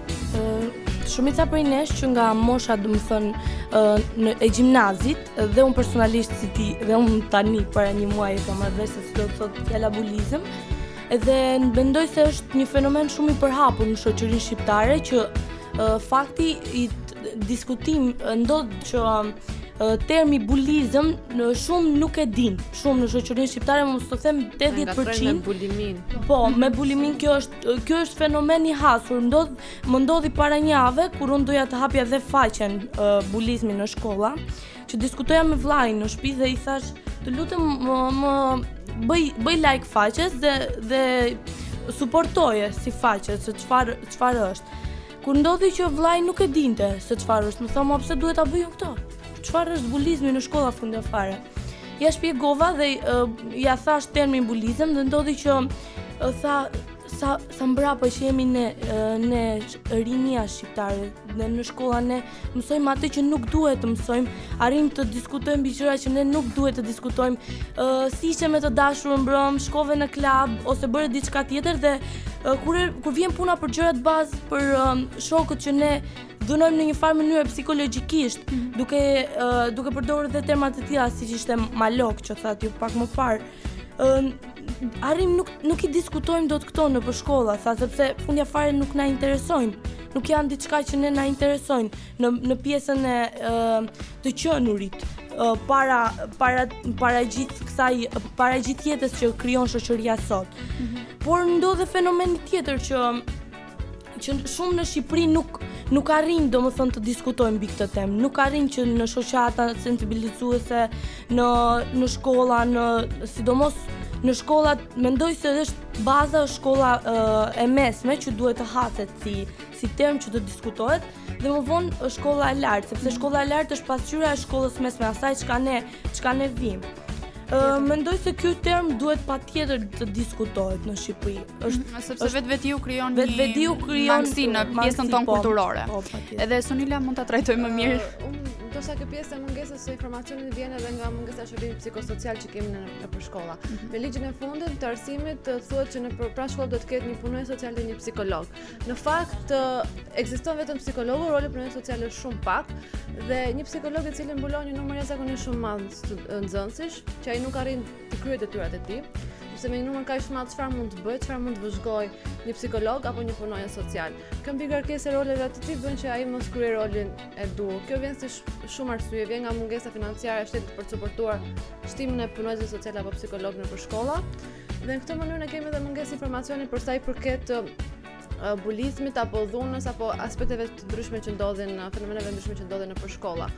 Shumica prej nesh që nga mosha domethënë e gjimnazit dhe unë personalisht si ti dhe unë tani para një muaji e kam marrë vesh se çfarë do të thotë fjala bulizëm edhe mendoj se është një fenomen shumë i përhapur në shoqërinë shqiptare që fakti i diskutim ndodh që termi bulizëm shumë nuk e dinë. Shumë në shoqërinë shqiptare mos të them 80%. Bulimin. Po, me bulimin kjo është Kjo është fenomen i hasur, ndodh, më ndodhi para një jave, kur unë doja të hapja dhe faqen uh, bulizmi në shkolla, që diskutoja me vllain në shpi dhe i thashë, të lutem më, më bëj, bëj like faqes dhe, dhe suportoje si faqe se çfarë çfarë është. Kur ndodhi që vllai nuk e dinte se çfarë është, më tha, "Po pse duhet ta bëj unë këtë? Çfarë është bulizmi në shkolla fundja fare?" Ja shpjegova dhe uh, ja thashë termin bulizëm dhe ndodhi që uh, tha sa sa mbrapa që jemi ne ne rinia shqiptare dhe në shkolla ne mësojmë atë që nuk duhet të mësojmë, arrijmë të diskutojmë mbi gjëra që ne nuk duhet të diskutojmë. ë uh, si ishe me të dashur mbrëm, shkove në klub ose bëre diçka tjetër dhe uh, kur kur vjen puna për gjërat bazë për uh, shokët që ne Dhunojmë në një farë mënyre psikologjikisht, duke duke përdorur dhe terma të tilla siç ishte malok që thatë ju pak më parë. Ëm arrijmë nuk nuk i diskutojmë dot këto nëpër shkolla, tha sepse fundja fare nuk na interesojnë. Nuk janë diçka që ne na interesojnë në në pjesën e të qenurit para para para gjithë kësaj para gjithë jetës që krijon shoqëria sot. Mm -hmm. Por ndodh dhe fenomeni tjetër që që shumë në Shqipëri nuk nuk arrin domethënë të diskutojmë mbi këtë temë. Nuk arrin që në shoqata sensibilizuese, në në shkolla, në sidomos në shkolla mendoj se është baza shkolla e mesme që duhet të haset si si term që të diskutohet. dhe më vonë është shkolla e lartë, sepse shkolla e lartë është pasqyra e shkollës mesme, asaj çka ne, çka ne vijmë. Ë mendoj se ky term duhet patjetër të diskutohet në Shqipëri. Është mm, sepse është, vetvetiu krijon vetvetiu krijon mangësi në pjesën tonë po, kulturore. Po, Edhe Sonila mund ta trajtojë më mirë. Uh, do sa kjo pjesë e mungesës së informacionit vjen edhe nga mungesa e shërbimit psikosocial që kemi në, nëpër shkolla. Mm -hmm. Me ligjin e fundit të arsimit thuhet që nëpër çdo shkollë do të ketë një punonjës social dhe një psikolog. Në fakt, ekziston vetëm psikologu, roli i punonjësit social është shumë pak, dhe një psikolog i cili mbulon një numër jashtëzakonisht shumë të madh nxënësish, që ai nuk arrin të kryejë detyrat e tij, sepse me një numër kaq të madh çfarë mund të bëjë, çfarë mund të vëzhgojë një psikolog apo një punonjës social. Kjo mbingarkesë e roleve të tij bën që ai mos kryejë rolin e duhur. Kjo vjen si shumë arsye, vjen nga mungesa financiare e shtetit për të suportuar shtimin e punonjësve social apo psikolog nëpër shkolla. Dhe në këtë mënyrë ne kemi edhe mungesë informacioni për sa i përket bulizmit apo dhunës apo aspekteve të ndryshme që ndodhin, fenomeneve të ndryshme që ndodhin nëpër shkolla.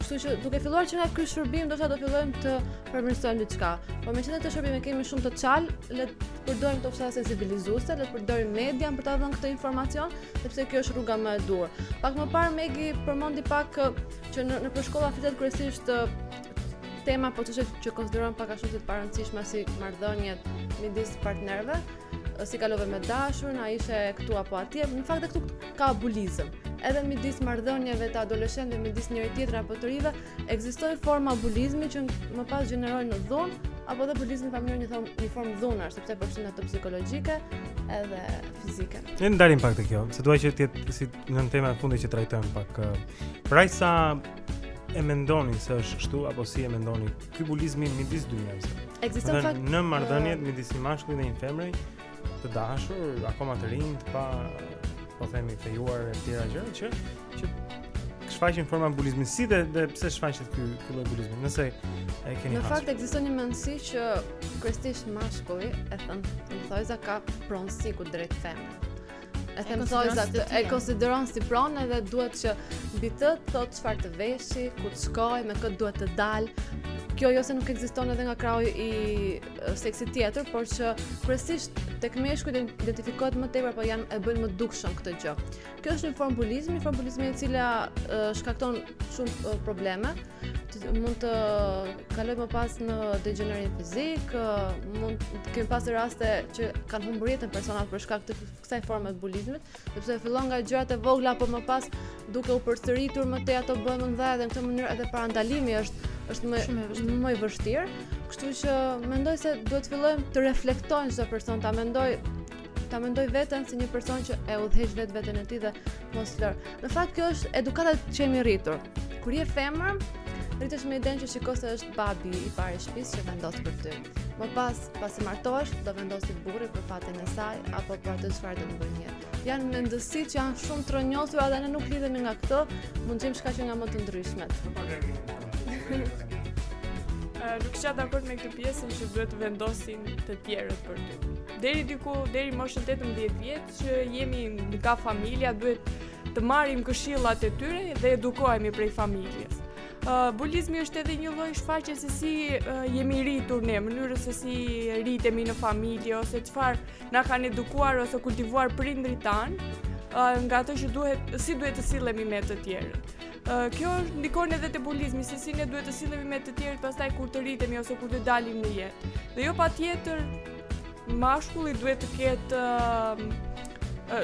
Kështu që duke filluar që nga ky shërbim do të do fillojmë të përmirësojmë diçka. Po meqenëse këtë shërbim e kemi shumë të çalë, le të përdorim fushata sensibilizuese, le të përdorim median për ta dhënë këtë informacion, sepse kjo është rruga më e duhur. Pak më parë Megi përmendi pak që në nëpër shkolla flitet kryesisht Tema apo çështje që konsiderohen pak ashtu si të parëndësishme si marrëdhëniet midis partnerëve, si kalove me të dashurin, a ishe këtu apo atje, në fakt edhe këtu ka bulizëm. Edhe midis marrëdhënieve të adoleshentëve midis njëri tjetrit apo të rinjve, ekzistojnë forma bulizmi që më pas gjenerojnë në dhunë apo dhe bulizmi në mënyrë një është një formë dhune, sepse përfshin ato psikologjike edhe fizike. Ne ndalim pak te kjo, se dua që të jetë si një tema e fundit që trajtojmë pak. Pra sa e mendoni se është kështu apo si e mendoni ky bulizmi midis dy njerëzve. Ekziston fakt në marrëdhëniet uh, midis një mashkulli dhe një femre të dashur, akoma të rinj, të pa po themi fejuar e tjera gjëra që që shfaqin forma bulizmi si dhe, dhe pse shfaqet ky ky lloj bulizmi. Nëse e keni Në fakt ekziston një mendësi që kryesisht mashkulli e thon, në thonjëza ka pronësi kundrejt femrës. E them thonjëza të e konsideron si pronë dhe duhet që t'i thotë çfarë të veshi, ku të shkojë, me kë duhet të dalë. Kjo jo se nuk ekziston edhe nga krahu i seksit tjetër, por që kryesisht tek meshkujt identifikohet më tepër apo janë e bëjnë më dukshëm këtë gjë. Kjo është një formë bulizmi, formë bulizmi e cila shkakton shumë probleme. Mund të Kalojë më pas në degjenerim fizik, mund të kemi pas raste që kanë humbur jetën personat për shkak të kësaj forme të bulizmit, sepse fillon nga gjërat e vogla, por më pas duke u përsëritur më tej ato bëhen të mëdha dhe në këtë mënyrë edhe parandalimi është është më i vështirë. Kështu që mendoj se duhet të fillojmë të reflektojmë çdo person ta mendojë ta mendojë veten si një person që e udhëheq vetë veten e tij dhe mos lër. Në fakt kjo është edukata që jemi rritur. Kur je femër, rritesh me idenë që shikoj se është babi i parë i shtëpisë që vendos për ty. Më pas, pasi martohesh, do vendosë burri për fatin e saj apo për atë çfarë do të bëjë në jetë. Janë mendësi që janë shumë të rrënjosur dhe ne nuk lidhemi nga këto, mund të ketë shkaqe nga më të ndryshmet. Nuk jam dakord me këtë pjesën që duhet të vendosin të tjerët për ty. deri diku deri në moshën 18 vjet që jemi te familja duhet të marrim këshillat e tyre dhe edukohemi prej familjes. Uh, bulizmi është edhe një lloj shfaqjeje se si uh, jemi rritur ne, mënyrën se si rritemi në familje ose çfarë na kanë edukuar ose kultivuar prindërit tanë, uh, nga ato që duhet si duhet të sillemi me të tjerët kjo ndikon edhe te bulizmi, se si ne duhet të sillemi me të tjerët pastaj kur të rritemi ose kur të dalim në jetë. Dhe jo patjetër Mashkulli duhet të ketë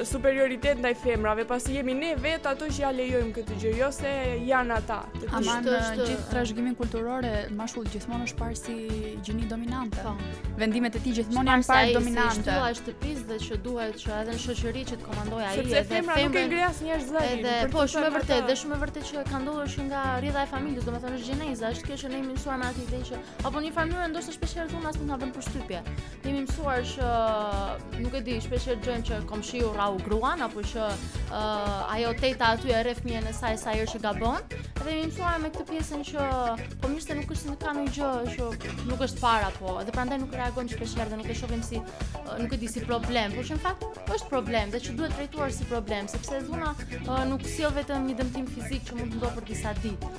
superioritet ndaj femrave, pasi jemi ne vetë ato që ja lejojmë këtë gjë, jo se janë ata. Ama në gjithë trashëgiminë kulturore mashkulli gjithmonë është parë si gjini dominante. Po. Vendimet e tij gjithmonë janë parë dominante. Është parë si i shtëpisë dhe që duhet që edhe në shoqëri që të komandojë ai edhe femra nuk e ngre asnjë zë. Edhe po shumë e vërtetë, dhe shumë e vërtetë që ka ndodhur që nga rrjedha e familjes, domethënë është gjeneza, është kjo që ne jemi mësuar me atë ide që Apo në një farë mënyre ndoshta shpesh herë dhuna s'na bën përshtypje. Se jemi mësuar që nuk e di, shpesh herë dëgjojmë që komshiu rrahu gruan apo që uh, ajo teta aty e rreh fëmijën e saj sa herë që gabon. Dhe jemi mësuar me këtë pjesën që po mirë se nuk është ndonjë gjë që nuk është parë apo, dhe prandaj nuk reagojmë shpesh herë dhe nuk e shohim si uh, nuk e di si problem, por që në fakt është problem dhe që duhet trajtuar si problem, sepse dhuna uh, nuk sjell vetëm një dëmtim fizik që mund të ndodhë për disa ditë.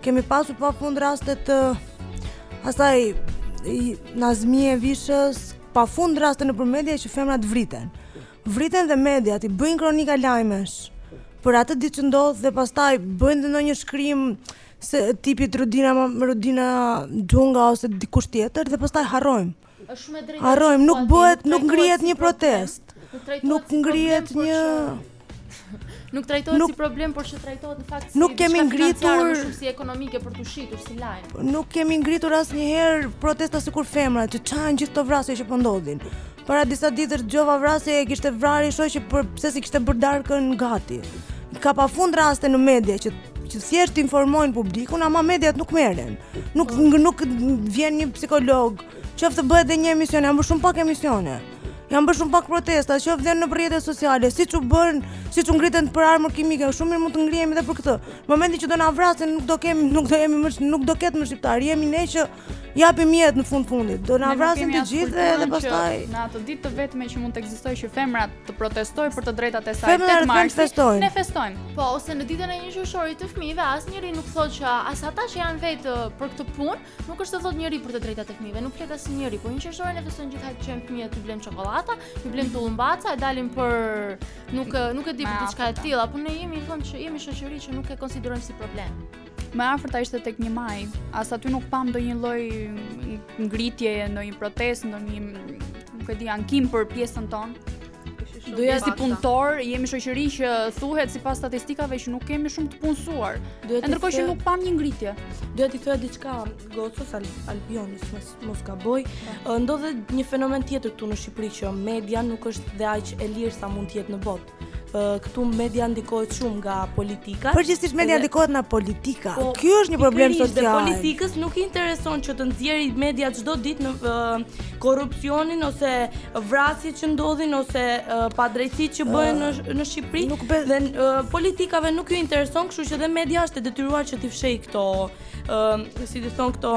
Kemi pasur pafund raste të asaj Nazmie Vishës, pafund raste nëpër media që femrat vriten. Vriten dhe mediat i bëjnë kronika lajmesh për atë ditë që ndodh dhe pastaj bëjnë dhe ndonjë shkrim si tipi Rudina Rudina Xhunga ose dikush tjetër dhe pastaj harrojmë. Harrojmë, nuk bëhet, nuk ngrihet një protestë. Nuk ngrihet një nuk trajtohet nuk, si problem, por që trajtohet në fakt si nuk kemi ngritur më shumë si ekonomike për t'u shitur si lajm. Nuk kemi ngritur asnjëherë protesta sikur femra që ça janë gjithë këto vrasje që po ndodhin. Para disa ditësh dëgjova vrasje e kishte vrarë i shoqi për pse s'i kishte bërë darkën gati. Ka pafund raste në media që që thjesht informojnë publikun, ama mediat nuk merren. Nuk nuk vjen një psikolog, qoftë të bëhet dhe një emision, janë bërë shumë pak emisione. Janë bërë shumë pak protesta, qoftë dhe nëpër rrjetet sociale, siç u bën, siç u ngritën për armën kimike, shumë mirë mund të ngrihemi edhe për këtë. Në momentin që do na vrasin, nuk do kemi, nuk do jemi më, nuk do ketë më shqiptarë, jemi ne që japim jetë në fund fundit. Do na vrasin të gjithë dhe pastaj në atë ditë të vetme që mund të ekzistojë që femrat të protestojë për të drejtat e saj tetë marsi, ne festojmë. Po, ose në ditën e një qershorit të fëmijëve, asnjëri nuk thotë që as ata që janë vetë uh, për këtë punë, nuk është të thotë njëri për të drejtat e fëmijëve, nuk flet asnjëri, po një qershor ne festojmë gjithë, i çojmë fëmijët u blejmë çokollata, u blejmë tullumbace, e dalim për nuk uh, nuk e di për diçka e tillë, apo ne jemi thonë që jemi shoqëri që nuk e konsiderojmë si problem. Më e afërta ishte te 1 maji. As aty nuk pamë ndonjë lloj ngritje, ndonjë protestë, ndonjë nuk e di ankim për pjesën tonë. Doja si punëtor, jemi shoqëri që thuhet sipas statistikave që nuk kemi shumë të punësuar. Ndërkohë që nuk pamë një ngritje. Doja t'i thoja diçka gocës Al Albionis, mos mos gaboj. Po. Ndodh edhe një fenomen tjetër këtu në Shqipëri që media nuk është dhe aq e lirë sa mund të jetë në botë. këtu media ndikohet shumë nga politika. Përgjithësisht media ndikohet nga politika. Po, Ky është një problem social. Po politikës nuk i intereson që të nxjerrë media çdo ditë në uh, korrupsionin ose vrasjet që ndodhin ose uh, padrejtësitë që bëhen uh, në në Shqipëri. Nuk be... dhe uh, politikave nuk iu intereson, kështu që dhe media është e detyruar që t'i fshehë këto uh, si t'i thonë këto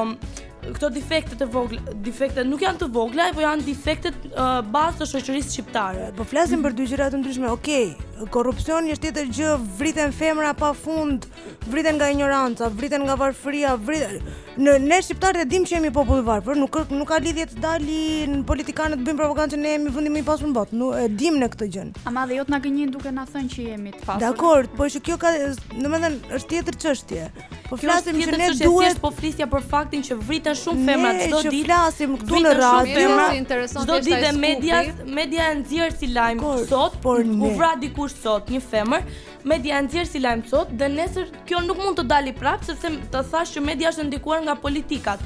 Këto defekte të vogla, defekte nuk janë të vogla, po janë defektet uh, bazë të shoqërisë shqiptare. Po flasim për dy gjëra të ndryshme. Okej, okay, korrupsioni është tjetër gjë, vriten femra pa fund, vriten nga injoranca, vriten nga varfëria, vriten në ne shqiptarët e dimë që jemi popull i varfër, nuk nuk ka lidhje të dalin politikanët të bëjnë propagandë ne jemi vendi më i pasur në botë. Nuk, e dimë ne këtë gjë. Ama dhe jo të na gënjejnë duke na thënë që jemi të pasur. Dakord, po që kjo ka, domethënë është tjetër çështje. Po flasim që ne duhet po flisja për faktin që vriten shumë femra çdo ditë. Ne që flasim këtu në radio, është interesante çdo ditë media, media e nxjerr si lajm sot, po u vra dikush sot një femër, media e nxjerr si lajm sot dhe nesër kjo nuk mund të dali prapë sepse të thashë që media është e ndikuar nga politikat.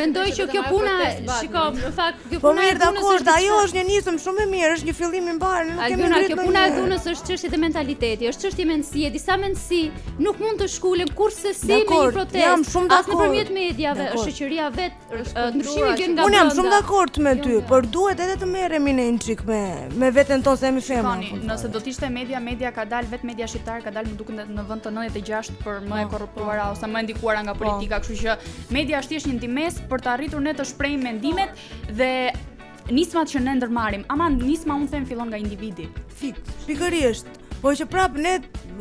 Mendoj që kjo puna, shiko, në fakt, kjo po puna e dhunës është dhe ajo është një nismë shumë e mirë, është një fillim i mbarë, nuk kemi ngritur. Kjo puna e dhunës është çështje mentaliteti, është çështje mendësie, disa mendësi nuk mund të shkulen kurrsesi me një protestë. Jam shumë dakord. As nëpërmjet mediave, është shoqëria vetë, ndryshimi vjen nga brenda. Unë jam shumë dakord me ty, jo, por duhet edhe të merremi ne një çikë me me veten tonë se jemi femra. Nëse do të ishte media, media ka dalë vetë media shqiptare ka dalë më duket në vend të 96 për më e korruptuara ose më e ndikuara nga politika, kështu që Media është thjesht një ndihmesë për të arritur ne të shprehim mendimet dhe nismat që ne ndërmarrim. Ama nisma unë them fillon nga individi. Fik, pikërisht. Po që prap ne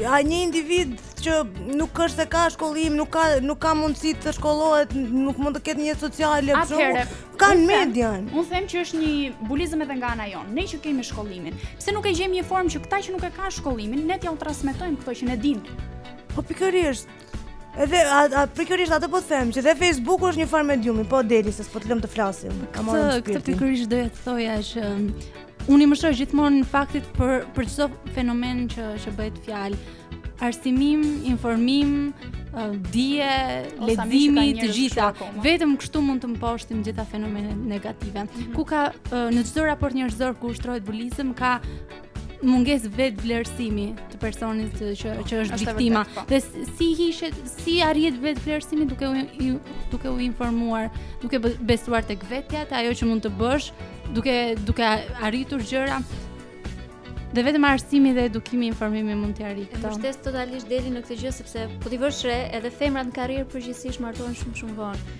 a një individ që nuk është se ka shkollim, nuk ka nuk ka mundësi të shkollohet, nuk mund të ketë një jetë sociale apo shumë. Ka median. Unë them që është një bulizëm edhe nga ana jonë. Ne që kemi shkollimin, pse nuk e gjejmë një formë që këta që nuk e kanë shkollimin, ne t'jua transmetojmë këto që ne dimë. Po pikërisht, Edhe a, a pikërisht atë po them që dhe Facebooku është një farë mediumi, po Deli se s'po të lëmë të flasim. Kam marrë këtë këtë pikërisht doja të thoja që um, unë i mëshoj gjithmonë faktit që për çdo fenomen që që bëhet fjalë arsimim, informim, uh, dije, leximi, të gjitha. Vetëm kështu mund të mposhtim gjitha fenomenet negative. Mm -hmm. Ku ka uh, në çdo raport njerëzor ku ushtrohet bulizëm ka mungesë vetëvlerësimi të personit që që, që është, është viktima. Po. Dhe si hishet, si arrihet vetëvlerësimi duke u duke u informuar, duke besuar tek vetja, te ajo që mund të bësh, duke duke arritur gjëra. Dhe vetëm arsimi dhe edukimi informimi mund t'i arrijë këto. Vërtet totalisht Deli në këtë gjë sepse po t'i vësh re, edhe femrat në karrierë përgjithësisht martohen shumë shumë vonë.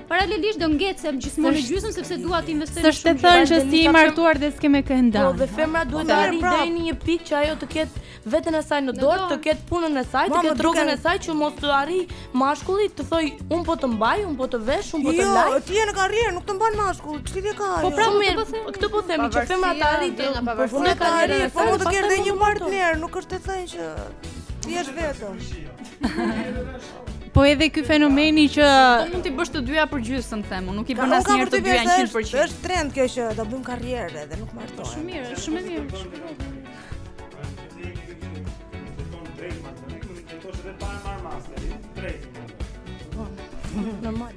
Paralelisht do ngecem gjithmonë në gjysmë sepse dua të investoj në shumë. Të thënë që si i martuar dhe s'ke me kënda. Po dhe femra duhet të arrijë pra. deri në një pikë që ajo të ketë veten e saj në dorë, të ketë punën e saj, të ketë rrogën e saj që mos të arrijë mashkulli të thoj un po të mbaj, un po të vesh, un po të jo, laj. Jo, ti je në karrierë, nuk të mban mashkull, ç'i ke ka. Po pra më po them, këtë po themi që femra të arrijë nga pavarësia e karrierës, po mund të ketë edhe një partner, nuk është të thënë që ti je vetëm. Po edhe ky fenomeni që po mund t'i bësh të dyja për gjysmë them, nuk i bën asnjëherë të dyja 100%. Është trend kjo që do bëjmë karrierë edhe nuk martohen. Shumë mirë, shumë mirë. Shumë mirë. Normal.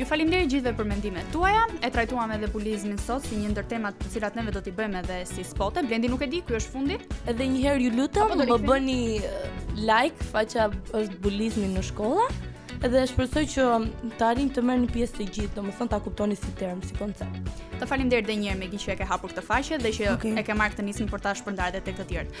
Ju faleminderit gjithëve për mendimet tuaja. E trajtuam edhe bulizmin sot si një ndër temat të cilat neve do t'i bëjmë edhe si spote. Blendi nuk e di, ky është fundi. Edhe një herë ju lutem, më bëni eh, like faqja është bulizmi në shkolla. Edhe shpresoj që të arrijmë të merrni pjesë të gjithë, domethënë ta kuptoni si term, si koncept. Të faleminderit edhe një herë Megi që e ke hapur këtë faqe dhe që okay. e ke marrë këtë nismë për ta shpërndarë edhe tek të tjerët.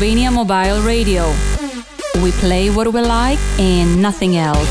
Slovenia Mobile Radio. We play what we like and nothing else.